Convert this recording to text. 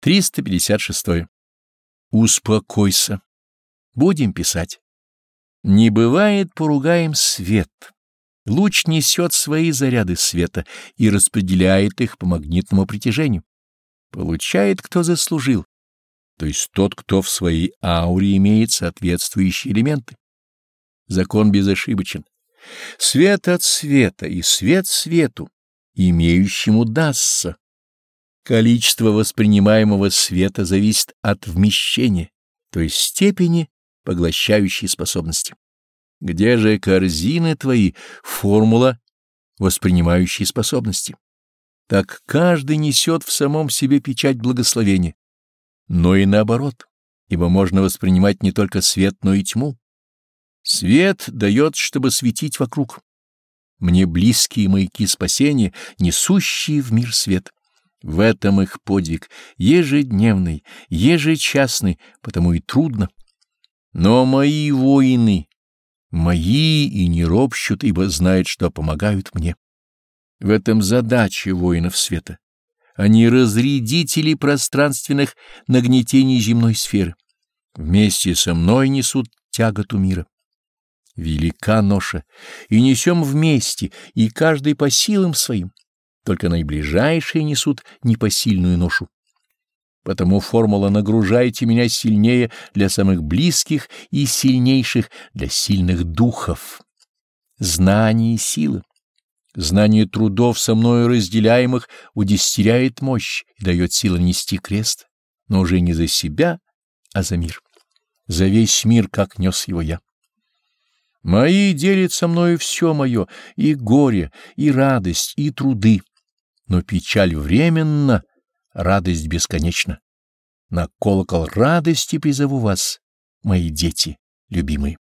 356. Успокойся. Будем писать. Не бывает поругаем свет. Луч несет свои заряды света и распределяет их по магнитному притяжению. Получает, кто заслужил, то есть тот, кто в своей ауре имеет соответствующие элементы. Закон безошибочен. Свет от света и свет свету, имеющему дастся. Количество воспринимаемого света зависит от вмещения, то есть степени поглощающей способности. Где же корзины твои, формула воспринимающей способности? Так каждый несет в самом себе печать благословения, но и наоборот, ибо можно воспринимать не только свет, но и тьму. Свет дает, чтобы светить вокруг. Мне близкие маяки спасения, несущие в мир свет. В этом их подвиг, ежедневный, ежечасный, потому и трудно. Но мои воины, мои и не ропщут, ибо знают, что помогают мне. В этом задача воинов света. Они разрядители пространственных нагнетений земной сферы. Вместе со мной несут тяготу мира. Велика ноша, и несем вместе, и каждый по силам своим только наиближайшие несут непосильную ношу. Потому формула «нагружайте меня сильнее» для самых близких и сильнейших для сильных духов. Знание и сила. Знание трудов со мною разделяемых удестеряет мощь и дает силу нести крест, но уже не за себя, а за мир. За весь мир, как нес его я. Мои делят со мною все мое, и горе, и радость, и труды но печаль временна, радость бесконечна. На колокол радости призову вас, мои дети любимые.